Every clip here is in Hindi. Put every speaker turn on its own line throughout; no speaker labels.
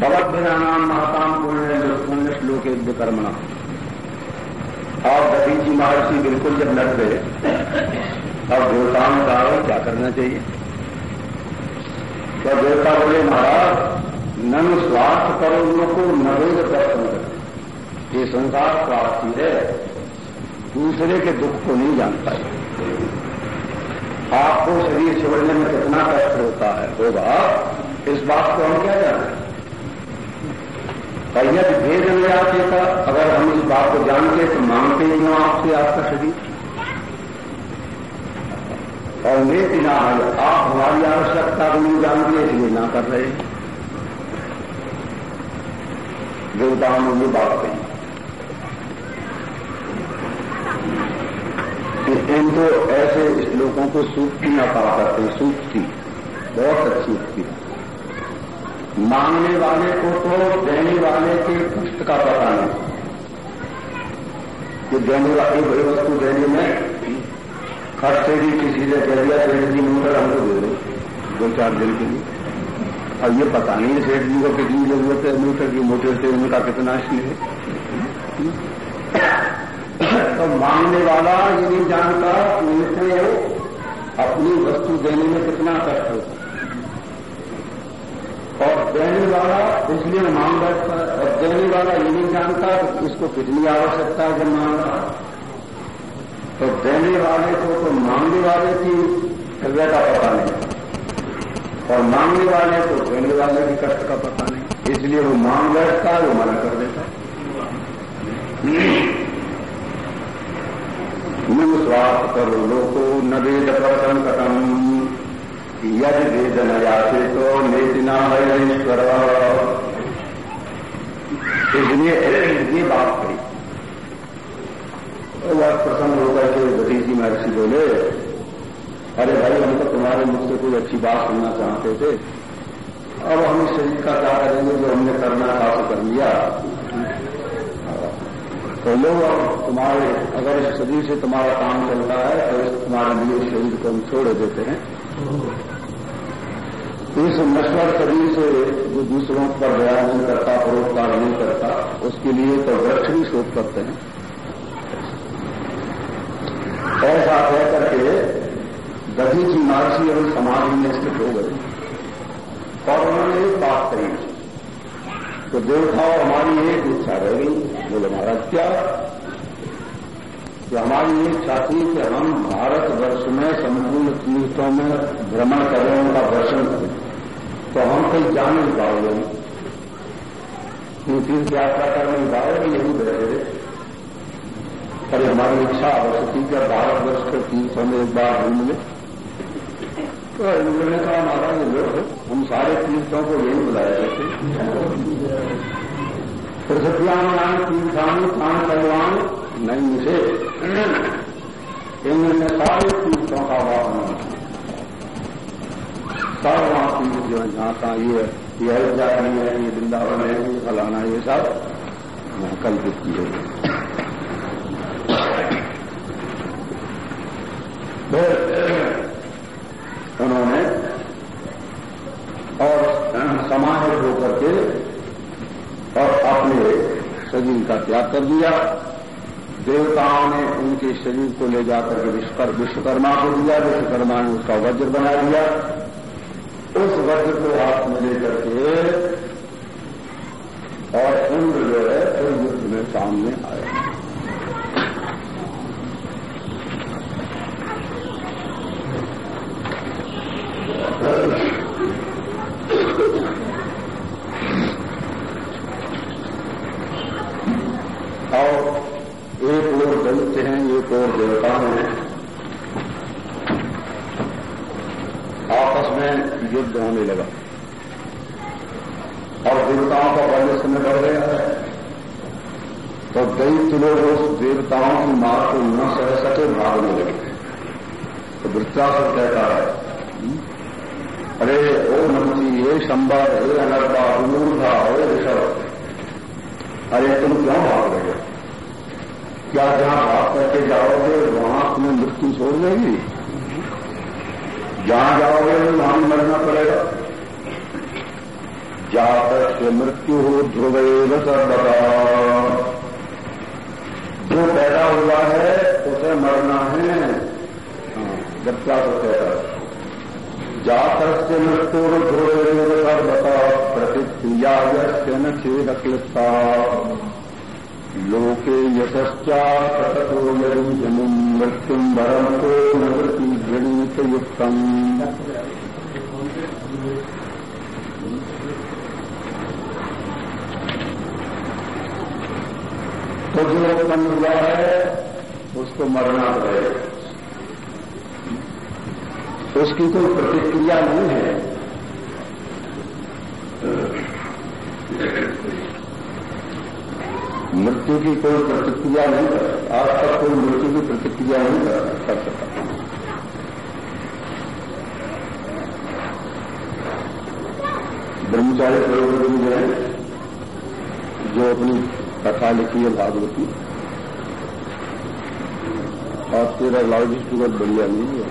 भगवद्भिराणाम महाताम पुण्य पुण्य श्लोक एक कर्मणा और दधीची महर्षि बिल्कुल जब लड़ गए अब देवताओं का क्या करना चाहिए? तो देवता बोले, महाराज, नन स्वार्थ करो को नवेद दर्शन कर। ये संसार स्वार्थी है, दूसरे के दुख को नहीं जानता है। आपको शरीर छोड़ने में कितना कष्ट होता है, होगा, इस बात को हम क्या जाने? और यदि भेद नहीं आते था अगर हम इस बात को जानते तो मांगते ही क्यों आपसे आपका शरीर? और मेरे ना आप हमारी आवश्यकता को नहीं जानते, इसलिए ना कर रहे देवताओं ने बात कही। इन इनको ऐसे को सूक्ति न कहा करते सूक्ति बहुत अच्छी उक्ति मांगने वाले को तो देने वाले के कष्ट का पता नहीं। कि देने वाली बड़ी वस्तु देने में खर्च से भी किसी ने कह दिया सेठ जी मोटर हमको दे दो दो चार दिन के लिए। अब ये पता नहीं है सेठ जी को कितनी ज़रूरत है मीटर की मोटर से उनका कितना है। तो मांगने वाला ये नहीं जानता उनसे अपनी वस्तु देने में कितना कष्ट होता और देने वाला इसलिए मांग बैठता है, और देने वाला ये नहीं जानता कि इसको कितनी आवश्यकता है जब मांग रहा तो देने वाले को तो मांगने वाले की हृदय का पता नहीं, और मांगने वाले को देने वाले की कष्ट का पता नहीं। इसलिए वो मांग बैठता है, वो मना कर देता है। नु स्वार्थ करो लोको न वेद प्रसन्न कथम यद वेद न जाते तो नेतिना ईश्वर इसलिए ये बात कही। तो वह प्रसन्न होकर के जी महर्षि बोले, अरे भाई, हम तो तुम्हारे मुख से कोई अच्छी बात सुनना चाहते थे। अब हम इस शरीर का क्या करेंगे जो हमने करना था तो कर लिया। तो लोग तुम्हारे, अगर इस शरीर से तुम्हारा काम चल रहा है तो इस तुम्हारे लिए शरीर को हम छोड़ देते हैं। इस नश्वर शरीर से जो दूसरों पर दया नहीं करता, परोपकार नहीं करता, उसके लिए तो वृक्ष भी शोध करते हैं। ऐसा कह करके दधी की महर्षि और समाज में स्थित हो गए। और उन्होंने एक बात कही। तो देवताओं हमारी एक इच्छा रह। गई बोले, महाराज, क्या? हमारी इच्छा थी कि हम भारत वर्ष में संपूर्ण तीर्थों में भ्रमण करें, उनका दर्शन करें। तो हम कहीं जा नहीं पाओगे तीर्थ यात्रा कर नहीं पाओगे यही रहे। पर हमारी इच्छा अवश्य थी कि भारतवर्ष के तीर्थों में एक बार घूम ले। तो उन्होंने कहा महाराज लोग हम सारे तीर्थों को यही बुलाए थे पृथ्व्याम तीर्थान प्राण कल्याण, नहीं मुझे। इनमें सारे तीर्थों का वाहन सब वहाँ तीर्थ जो जहाँ का ये ये अयोध्या है, ये वृंदावन है, ये फलाना, ये सब कल्पित किए गए उन्होंने और समाहित होकर के अपने शरीर का त्याग कर दिया। देवताओं ने उनके शरीर को ले जाकर के विश्वकर्मा को दिया, विश्वकर्मा ने उसका वज्र बना दिया। उस वज्र को हाथ में लेकर के और इंद्र जो है युद्ध में सामने आया और देवता हैं आपस में युद्ध होने लगा और देवताओं का बल इस समय बढ़ गया है तो दैत्य लोग उस देवताओं की मार को न सह सके भागने लगे वृत्तासुर कहता है अरे, ओ नमसी ये शंबर हे अनर्बा मूर्धा हे ऋषभ। अरे, तुम क्यों भाग रहे हो? क्या जहाँ भाग करके जाओगे, वहाँ तुम्हें मृत्यु छोड़ देगी? जहाँ जाओगे वहाँ जात से मृत्यु हो ध्रुवेद सर्वदा। जो पैदा हुआ है, उसे मरना है हाँ, जब क्या तो कहता जात से मृत्यु ध्रुवेद सर्वता प्रतिक्रिया न खेदक्लिप्ता लोके यशश्चा सततो यमुम् मृत्युम् वरम् को निवृत्ति गणितयुक्तम् तो जो उत्पन्न हुआ है उसको मरना है। उसकी कोई प्रतिक्रिया नहीं है। मृत्यु की कोई प्रतिक्रिया नहीं कर आज तक कोई मृत्यु की प्रतिक्रिया नहीं कर सकता। ब्रह्मचारी प्रयोग जो है, जो अपनी कथा लिखी है भागवती। और तेरा लॉजिस्ट बहुत बढ़िया नहीं है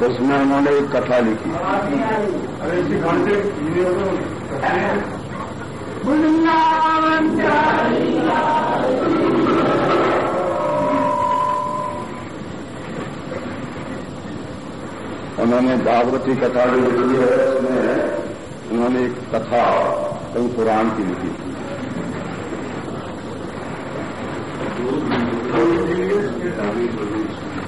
तो उसमें उन्होंने एक कथा लिखी। उन्होंने भागवती कथा जो लिखी है, उसमें उन्होंने एक कथा कई पुराण की लिखी थी।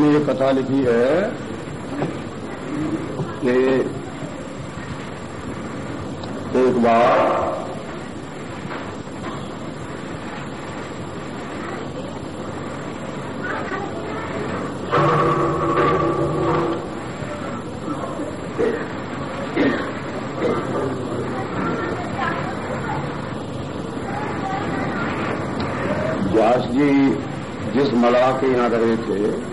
उन्होंने ये कथा लिखी है, कि एक बार जी जिस मलाह के यहाँ रहे थे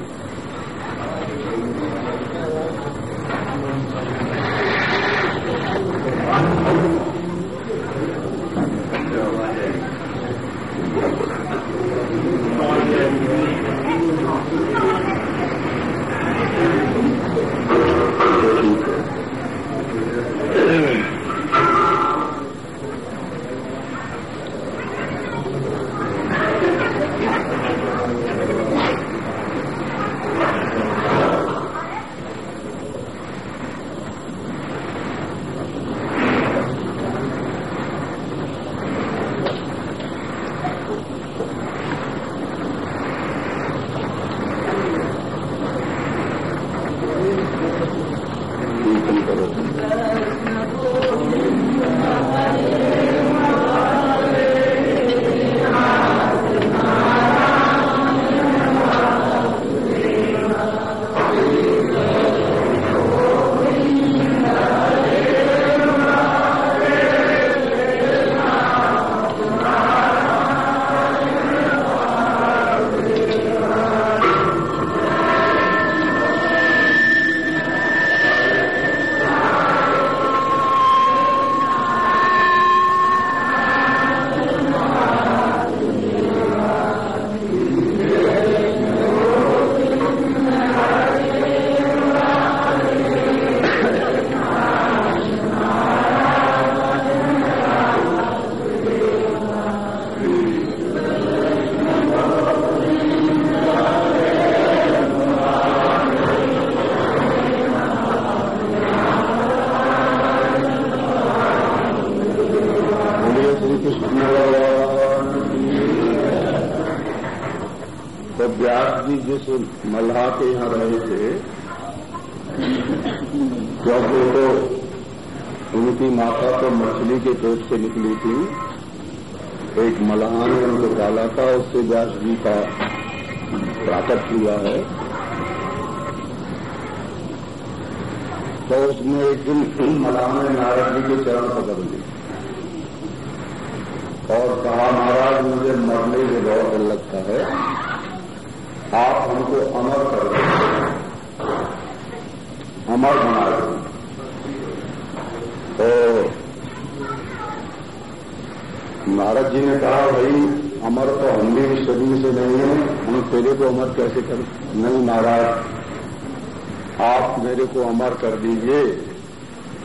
मल्हा के यहाँ रहे थे जब तो उनकी माता तो मछली के पेट से निकली थी, एक मल्हा ने उनको डाला था, उससे व्यास जी का प्राकट किया है। तो उसमें एक दिन मल्हा ने नारद जी के चरण पकड़ लिए और कहा, महाराज, मुझे मरने के बहुत डर लगता है। हमको अमर कर दो। अमर बना दो। तो नारद जी ने कहा, भाई, अमर तो हम भी शरीर से नहीं है। हम तेरे को अमर कैसे कर नहीं महाराज आप मेरे को अमर कर दीजिए।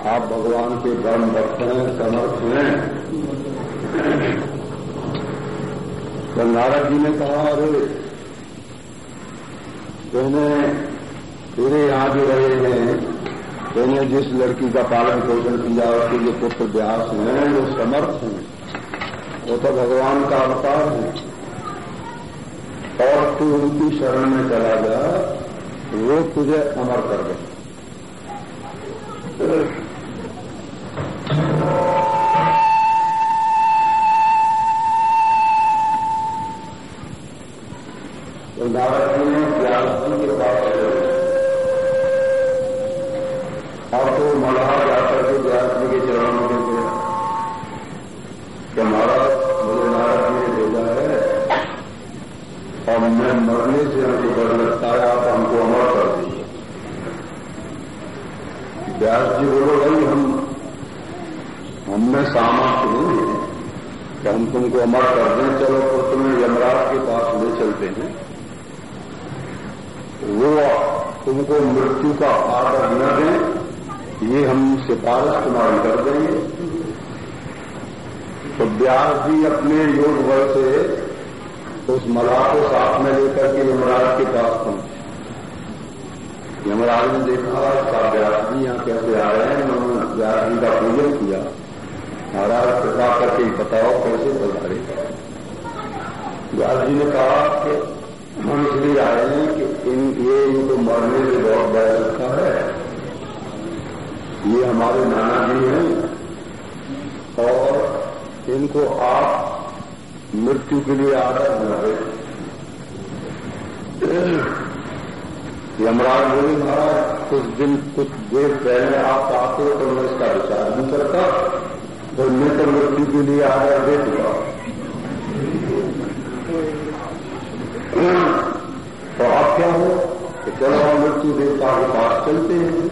आप भगवान के धर्म भक्त हैं, समर्थ हैं। तो नारद जी ने कहा, अरे तुमने तेरे यहाँ जो रहे हैं। तुमने जिस लड़की का पालन पोषण किया, उसके जो पुत्र व्यास हैं जो समर्थ हैं। वो तो भगवान का अवतार है। और तू उनकी शरण में चला जा, वो तुझे अमर कर दे कि अमर कर दें, चलो तो तुम्हें यमराज के पास ले चलते हैं। वो तुमको मृत्यु का आदर न दें, ये हम सिफारिश तुम्हारी कर देंगे। तो व्यास जी अपने योग बल से उस मला को साथ में लेकर के यमराज के पास पहुँचे। यमराज ने देखा व्यास जी यहाँ कैसे आ रहे हैं, उन्होंने व्यास जी का पूजन किया। महाराज, कृपा करके बताओ कैसे पधारे व्यास जी ने कहा कि हम इसलिए आए हैं कि इन ये इनको मरने में बहुत डर लगता है। ये हमारे नाना जी हैं। और इनको आप मृत्यु के लिए आदर बनाए यमराज बोले, महाराज, कुछ दिन, कुछ देर पहले आप आते हो तो मैं इसका विचार नहीं करता। तो तो मृत्यु के लिए आदर दे चुका तो आप क्या हो? कि चलो हम मृत्यु देवता के पास चलते हैं।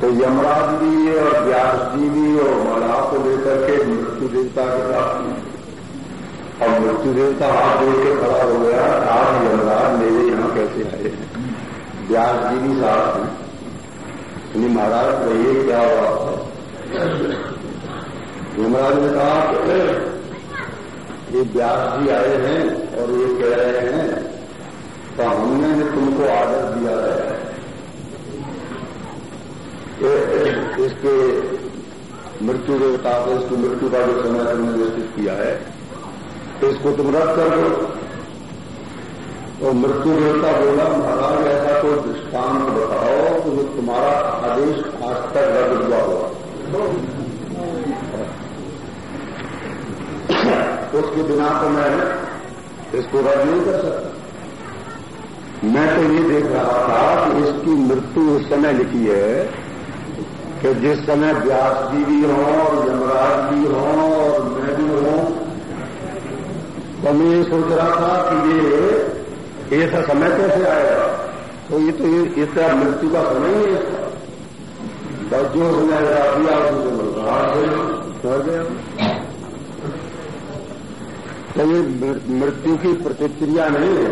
तो यमराज भी और व्यास जी भी और मल्लाह को लेकर के मृत्यु देवता के पास और मृत्यु देवता हाथ जोड़ के खड़ा हो गया, आज यमराज मेरे यहाँ कैसे आए हैं? व्यास जी भी साथ हैं। महाराज, कहिए क्या बात है यमराज ने कहा ये व्यास जी आए हैं और ये कह रहे हैं तो हमने तुमको आदर दिया है। इसके मृत्यु देवता को, इसकी मृत्यु का जो समय तुमने व्यतीत किया है तो इसको तुम रद्द कर दो। तो मृत्यु देवता बोला, महाराज, ऐसा कोई दृष्टांत बताओ तो जो तुम्हारा आदेश आज तक रद्द हुआ हुआ उसके बिना तो मैं इसको रद्द नहीं कर सकता। मैं तो ये देख रहा था कि इसकी मृत्यु उस समय लिखी है कि जिस समय व्यास जी भी हों और यमराज भी हों और मैं भी हूँ तो मैं ये सोच रहा था कि ये ऐसा समय कैसे आएगा? तो ये तो ये इसका मृत्यु का समय ही है। बस जो समय दिया उसको मर गया तो ये मृत्यु की प्रतिक्रिया नहीं है।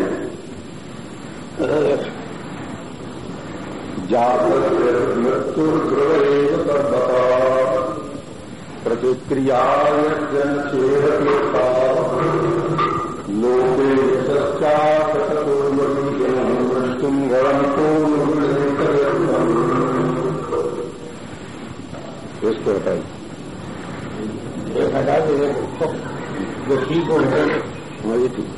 मृत्यु ध्रुव सर्वता प्रतिक्रिया जनचेह लोके इसको बताइए। हटा जो ठीक हो हाँ ये ठीक।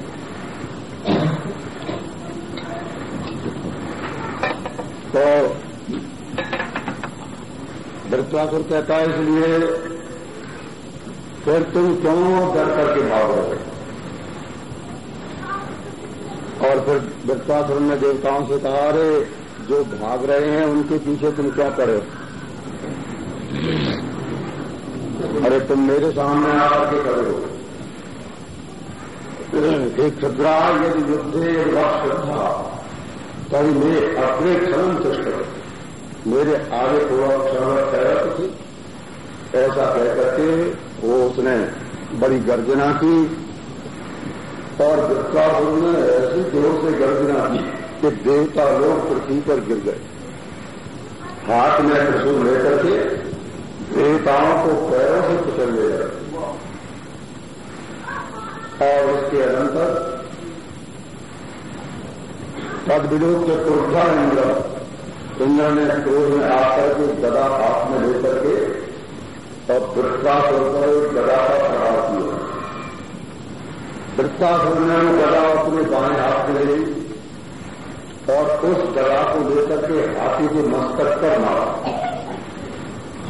तो वृत्तासुर कहता है इसलिए फिर तुम क्यों डर करके भाग रहे और फिर वृत्तासुर ने देवताओं से कहा, अरे, जो भाग रहे हैं, उनके पीछे तुम क्या करे अरे तुम मेरे सामने आकर के करो। एक क्षद्रा यदि युद्धे श्रद्धा तभी मैं अपने क्षण चुष्ट मेरे आगे थोड़ा क्षण ठहरा थी। ऐसा कह करके वो उसने बड़ी गर्जना की और विश्वासुर ने ऐसी ज़ोर से गर्जना की कि देवता लोग पृथ्वी पर गिर गए। हाथ में त्रिशूल लेकर के देवताओं को पैरों से कुचल ले गए और उसके अनंतर तद विरोध के क्रोधा इंद्र इंद्र ने क्रोध में आकर के गदा हाथ में लेकर के और वृत्तासुर पर एक गदा का प्रहार किया। वृत्तासुर ने गदा अपने बाएँ हाथ में ली और उस गदा को लेकर के हाथी के मस्तक पर मारा।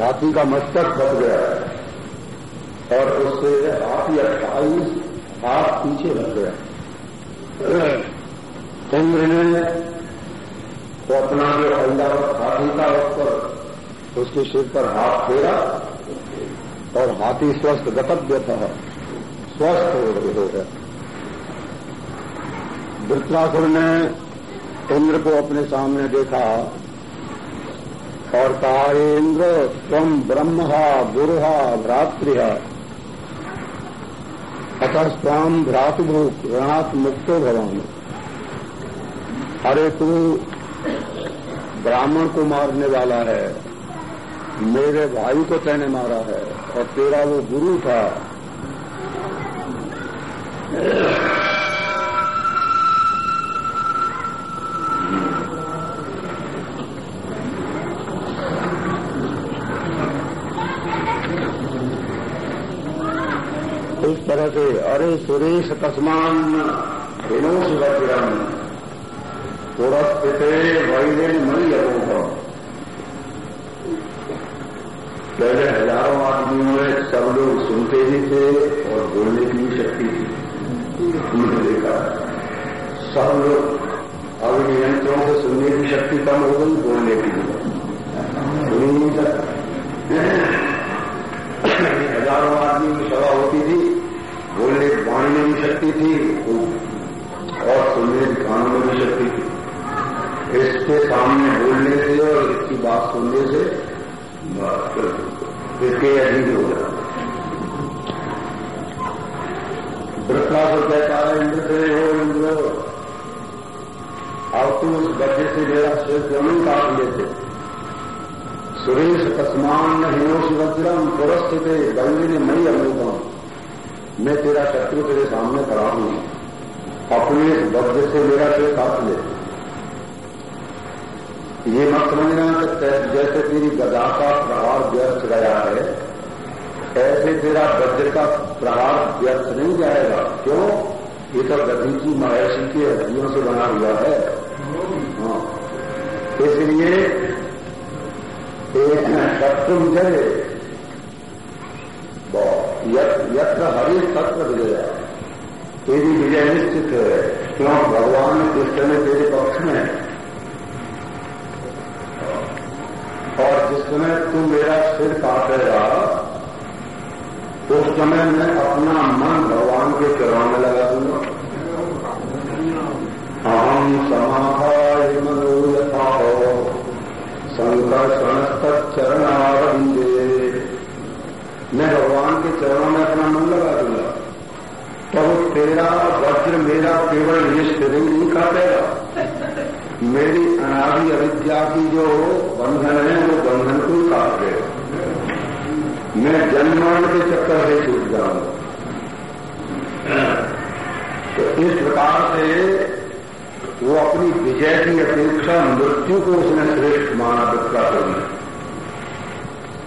हाथी का मस्तक फट गया और उससे हाथी अट्ठाईस हाथ पीछे रख गया। इंद्र ने तो अपना जो ऐलावत हाथी था उस पर, उसके सिर पर हाथ फेरा और हाथी स्वस्थ, गतव्य था। स्वस्थ हो गया वृत्रासुर ने इंद्र को अपने सामने देखा। और कहा इंद्र तम ब्रह्म गुरुहा भ्रातृहा अतः स्वाम भ्रातुभूक ऋणात मुक्तो भवान अरे तू ब्राह्मण को मारने वाला है, मेरे भाई को तैने मारा है, और तेरा वो गुरु था। इस तरह से, अरे सुरेश कस्मान हिनोष वज्रम पुरस्थित वैले मई अरोह पहले हज़ारों आदमियों में सब लोग सुनते ही थे और बोलने की शक्ति थी। देखा। सब लोग अब यंत्रों से सुनने की शक्ति कम हो गई, बोलने की नहीं सकता में भी शक्ति थी और सुनने कानों में भी शक्ति थी। इसके सामने बोलने से और इसकी बात सुनने से इसके अधीन हो जाता वृत्तासुर कहता है इंद्र से हो, इंद्र। अब तुम उस गड्ढे से मेरा सिर ज़मीन काट लेते। सुरेश तस्मान हिनोश वज्रम पुरस्थित, गंगे ने मई अनुपम मैं तेरा शत्रु तेरे सामने खड़ा हूँ। अपने वज्र से मेरा सिर काट ले। ये मत समझना कि जैसे तेरी गदा का प्रहार व्यर्थ गया है, ऐसे तेरा वज्र का प्रहार व्यर्थ नहीं जाएगा। क्यों? ये तो गति की महर्षि की हड्डियों से बना हुआ है। हाँ। इसलिए शत्रु विजय यत्र हरि तत्व विजय। तेरी विजय निश्चित है। क्यों? भगवान कृष्ण ने तेरे पक्ष में और जिस समय तू मेरा सिर काटेगा, उस समय मैं अपना मन भगवान के चरण में लगा दूँगा। हम समाधाय मनो यथा हो संकर्षणस्तरणिंदे चरणों में अपना मन लगा दूँगा तो तेरा वज्र मेरा केवल ये शरीर नहीं काटेगा। मेरी अनादि अविद्या की जो बंधन है, वो बंधन को ही काट देगा मैं जन्मरण के चक्कर से छूट जाऊँगा तो इस प्रकार से वो अपनी विजय की अपेक्षा मृत्यु को उसने श्रेष्ठ माना विप्रा करने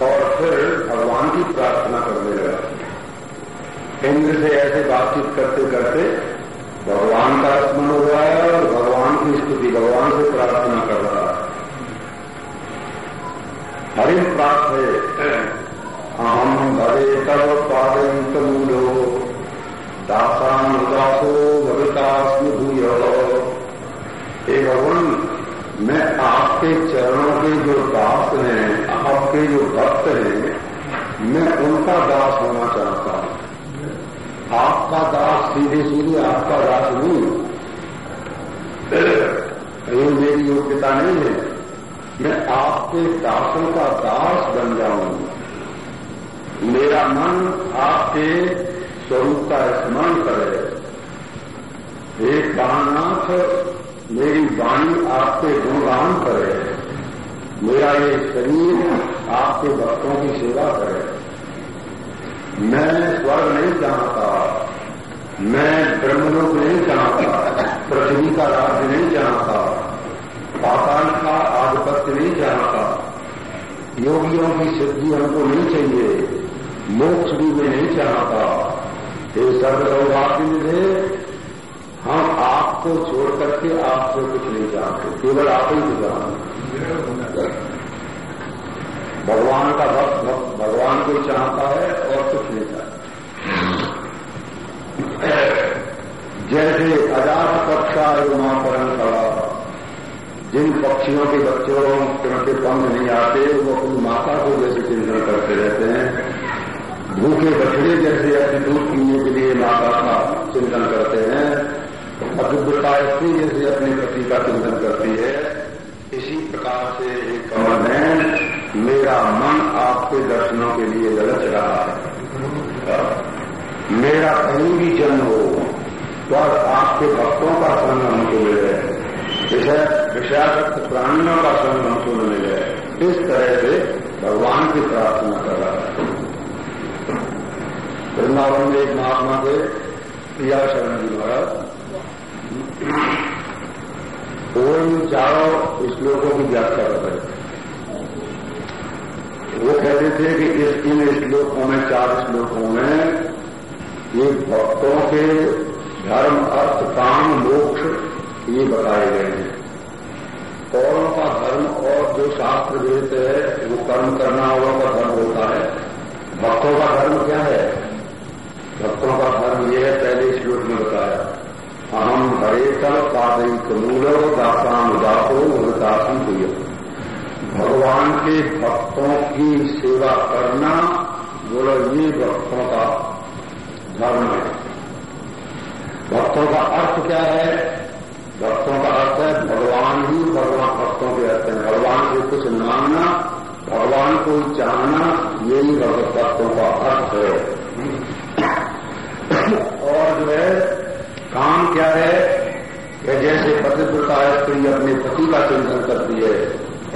और फिर भगवान की प्रार्थना करने लगा। इंद्र से ऐसे बातचीत करते करते भगवान का स्मरण हो रहा है और भगवान की स्तुति, भगवान से प्रार्थना कर रहा है। हरि प्राप्त है। अहम हरे तव पादयंत मूलो दासानुदासो भगतास्म भूय। हे भगवान, मैं आपके चरणों के जो दास हैं, आपके जो भक्त हैं, मैं उनका दास आपका दास, सीधे सीधे आपका दास नहीं ये मेरी योग्यता नहीं है। मैं आपके दासों का दास बन जाऊँगा। मेरा मन आपके स्वरूप का स्मरण करे। हे प्राणनाथ मेरी वाणी आपके गुणगान करे। मेरा ये शरीर आपके भक्तों की सेवा करे। मैं स्वर्ग नहीं चाहता। मैं ब्रह्मलोक नहीं चाहता पृथ्वी का राज्य नहीं चाहता पाताल का आधिपत्य नहीं चाहता योगियों की सिद्धि हमको नहीं चाहिए, मोक्ष भी मैं नहीं चाहता। हे सर्व सौभाग्य मिले, हम आपको छोड़ करके आपसे कुछ नहीं चाहते केवल आप ही चाहते भगवान का भक्त, भगवान को चाहता है और कुछ नहीं चाहता। जैसे अजात पक्षा परम खड़ा जिन पक्षियों के बच्चों के पंख नहीं आते, वो अपनी माता को जैसे चिंतन करते रहते हैं। भूखे बछड़े जैसे अपने दूध पीने के लिए माता का चिंतन करते हैं। अभिवृता स्त्री जैसे अपने पति का चिंतन करती है। इसी प्रकार से एक कमल है मेरा मन आपके दर्शनों के लिए ललच रहा है। मेरा कहीं भी जन्म हो तो आपके भक्तों का संग हमको मिले विषयाशक्त प्राणियों का संग हमको मिले इस तरह से भगवान की प्रार्थना कर रहा है। वृंदावन में एक महात्मा थे, प्रिया शरण जी महाराज। इन चारों श्लोकों की व्याख्या कर रहे वो कहते थे कि इस इन श्लोकों में, चार श्लोकों में ये भक्तों के धर्म, अर्थ, काम, मोक्ष, ये बताए गए हैं। कौन का धर्म और जो शास्त्र देते है, वो कर्म करना वालों का धर्म होता है। भक्तों का धर्म क्या है? भक्तों का धर्म यह है, पहले श्लोक में बताया। अहम हरेतल पादिक मूल दासान दासो दासी हुई भगवान के भक्तों की सेवा करना बोलो, ये भक्तों का धर्म है। भक्तों का अर्थ क्या है? भक्तों का अर्थ है भगवान ही भगवान भक्तों के अर्थ है। भगवान से कुछ मांगना भगवान को जानना यही भक्तों का अर्थ है। और जो है, काम क्या है? कि जैसे पति पतिव्रता स्त्री अपने पति का चिंतन करती है।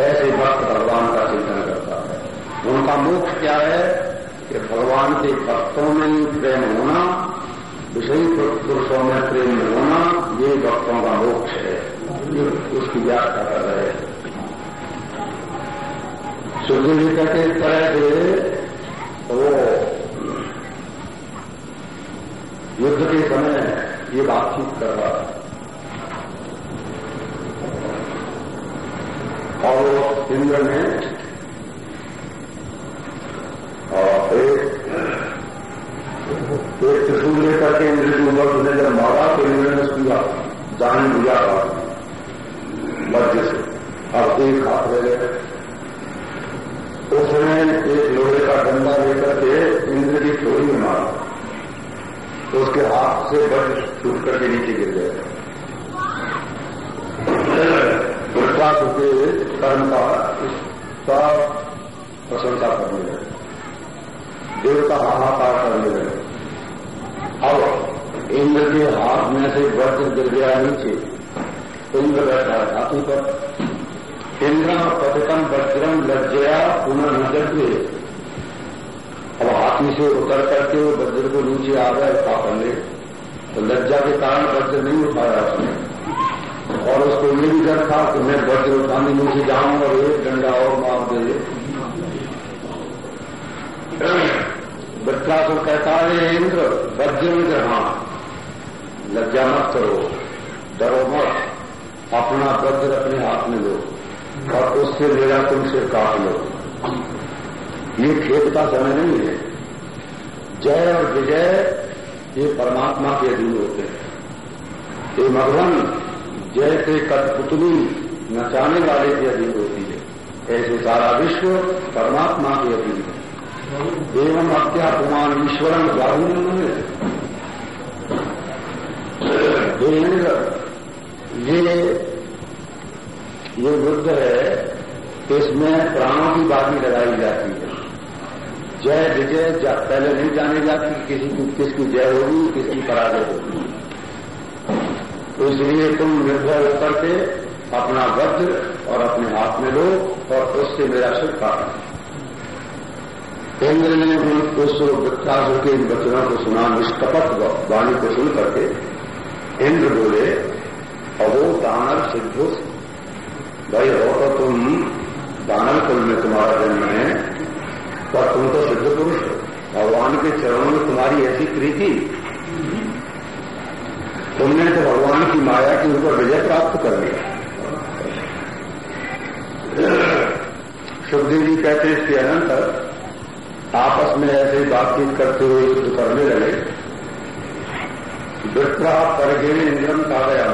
ऐसे भक्त भगवान का चिंतन करता है। उनका मोक्ष क्या है? कि भगवान के भक्तों में ही प्रेम होना विषयी पुरुषों में प्रेम होना, ये भक्तों का मोक्ष है। ये उसकी व्याख्या कर रहे हैं। सुधीर के तरह से वो युद्ध के समय ये बातचीत कर रहा है और इंद्र ने एक के इंद्र के ऊपर उसने जब मारा तो इंद्र ने उसका जान लिया था मध्य से। अब एक हाथ ले गए उसने एक लोहे का डंडा लेकर के इंद्र की चोरी में मारा। तो उसके हाथ से वज्र छूट करके नीचे गिर गए विश्वास के कर्म का सब प्रशंसा करने लगे। देवता हाहाकार करने लगे। इंद्र के हाथ में से वज्र गिर गया नीचे। इंद्र बैठा छाती पर। इंद्र पतितम वज्रम लज्जया पुनः नज़र अब हाथी से उतर करके वो वज्र को नीचे आ गए पापन ले तो लज्जा के कारण वज्र नहीं उठाया उसने। और उसको ये भी डर था कि मैं वज्र उठाने नीचे जाऊँ और एक डंडा और मार दे। बच्चा को कहता है, इंद्र, वज्र में हाँ। लज्जा मत करो। डरो मत। अपना वज्र अपने हाथ में लो और उससे मेरा तुमसे काट लो। ये खेत का समय नहीं है। जय और विजय, ये परमात्मा के अधीन होते हैं। ये मधुबन जय से कठपुतली नचाने वाले के अधीन होती है। ऐसे सारा विश्व परमात्मा के अधीन है। एवं हत्या कुमार ईश्वरन बाहुल्य ये ये युद्ध है इसमें प्राणों की बाजी लगाई जाती है। जय विजय जा, पहले नहीं जाने जाती किसी की किसकी जय होगी किसकी पराजय होगी। तो इसलिए तुम निर्भय होकर के अपना वज्र और अपने हाथ में लो और उससे मेरा सिर काट इंद्र ने उन उस वृत्तासुर के इन वचनों को सुना निष्कपट वाणी को सुन करके इंद्र बोले अवो दानर सिद्धो भाई हो तो तुम दानव कुल में तुम्हारा जन्म है, पर तुम तो सिद्ध पुरुष हो। भगवान के चरणों में तुम्हारी ऐसी प्रीति। तुमने तो भगवान की माया के ऊपर विजय प्राप्त कर लिया। सुखदेव जी कहते इसके अनंतर, आपस में ऐसे बातचीत करते हुए युद्ध करने लगे। विप्रा परगे इंद्रम गया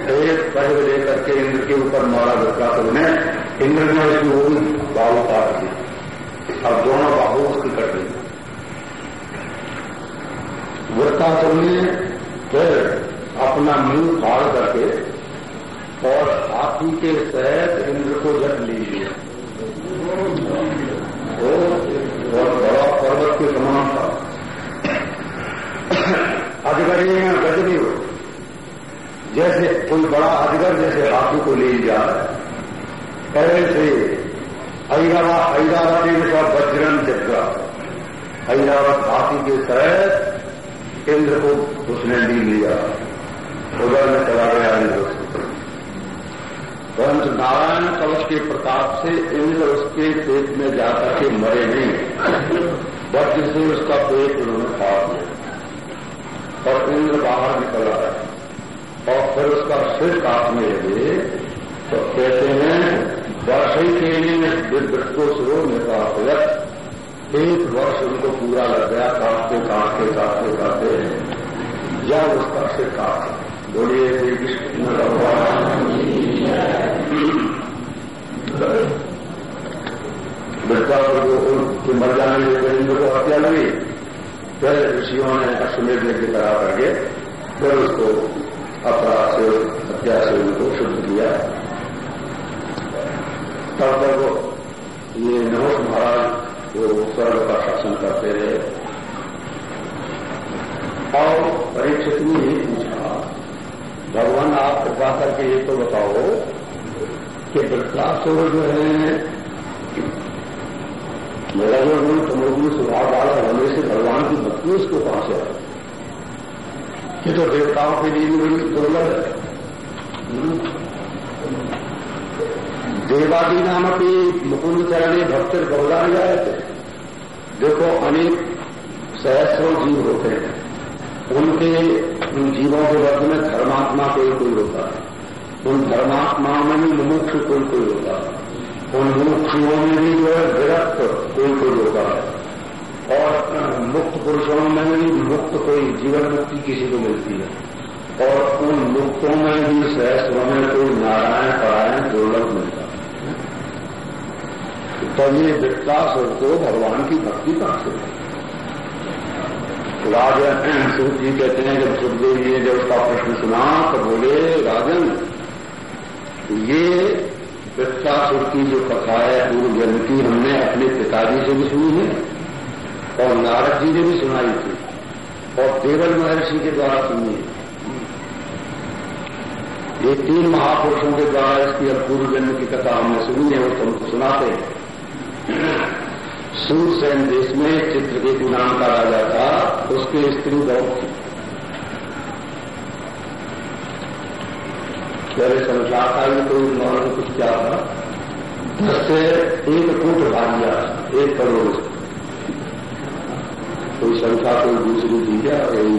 एक पहल लेकर के इंद्र के ऊपर मारा वृत्रासुर ने इंद्र ने उसकी वो बाहु काट दी और दोनों बाहु उसकी कट दी। वृत्तासुर ने फिर अपना मुँह फाड़ करके और हाथी के सहित इंद्र को जट लीजिए वो बहुत बड़ा पर्वत के समान था गजबी हो जैसे कोई बड़ा अजगर जैसे हाथी को ले जाए ऐसे ऐरावत ऐरावती का वज्रन जगह ऐरावत हाथी के तहत इंद्र को उसने ली लिया। उधर में चला गया इंद्र परंतु नारायण कवच के प्रताप से इंद्र उसके पेट में जाकर के मरे नहीं। वज्र से उसका पेट उन्होंने काट लिया और इंद्र बाहर निकल आया और फिर उसका सिर काटने लगे तो कहते हैं, वर्षी के लिए को शुरू निकालत एक वर्ष उनको पूरा लग गया, काटते काटते काटते काटते। जब उसका सिर काट। बोलिए श्री कृष्ण को मर जाने लगे इंद्र को हत्या लगी। फिर ऋषियों ने अश्वमेध यज्ञ करा करके फिर उसको अपराध से हत्या से उनको शुद्ध किया। तब तक ये नवस महाराज वो स्वर्ग का शासन करते रहे। और परीक्षित ने ही पूछा, भगवान, आप कृपा करके ये तो बताओ कि वृत्तासुर जो है, मेरा जो गुण तमोगुण स्वभाव वाला होने से भगवान की भक्ति उसको कहाँ से आई ये तो देवताओं के लिए बड़ी दुर्लभ है। देवादी नाम अपनी मुकुंद चरणे भक्त बहुला जाए थे। देखो, अनेक सहस्रों जीव होते हैं। उनके, उन जीवों के वर्ग में धर्मात्मा कोई कोई होता है। उन धर्मात्माओं में भी मुमुक्ष कोई कोई होता है। उन मुमुक्षुओं में भी जो है विरक्त कोई कोई होता है। पुरुषों में भी मुक्त कोई जीवन मुक्ति किसी को मिलती है। और उन मुक्तों में भी सहस्रों में कोई नारायण, परायण, दुर्लभ मिलता है। तो ये विकास को भगवान की भक्ति कहाँ से राजन सूत जी कहते हैं, जब सुखदेव जी ने जब उसका प्रश्न सुना तो बोले, राजन, ये वृत्तासुर की जो कथा है पूर्व जन्म की हमने अपने पिताजी से भी सुनी है। और नारद जी ने भी सुनाई थी। और देवल महर्षि के द्वारा सुनी। ये तीन महापुरुषों के द्वारा इसकी अब पूर्व जन्म की कथा हमने सुनी है, वो तुमको सुनाते हैं। सूरसेन देश में चित्रकेतु नाम का राजा था, उसके स्त्री बहुत थी। पहले संसार का ये कोई मौन कुछ क्या था? दस से एक फुट भाग्या एक करोड़ कोई संख्या कोई दूसरी दी क्या यही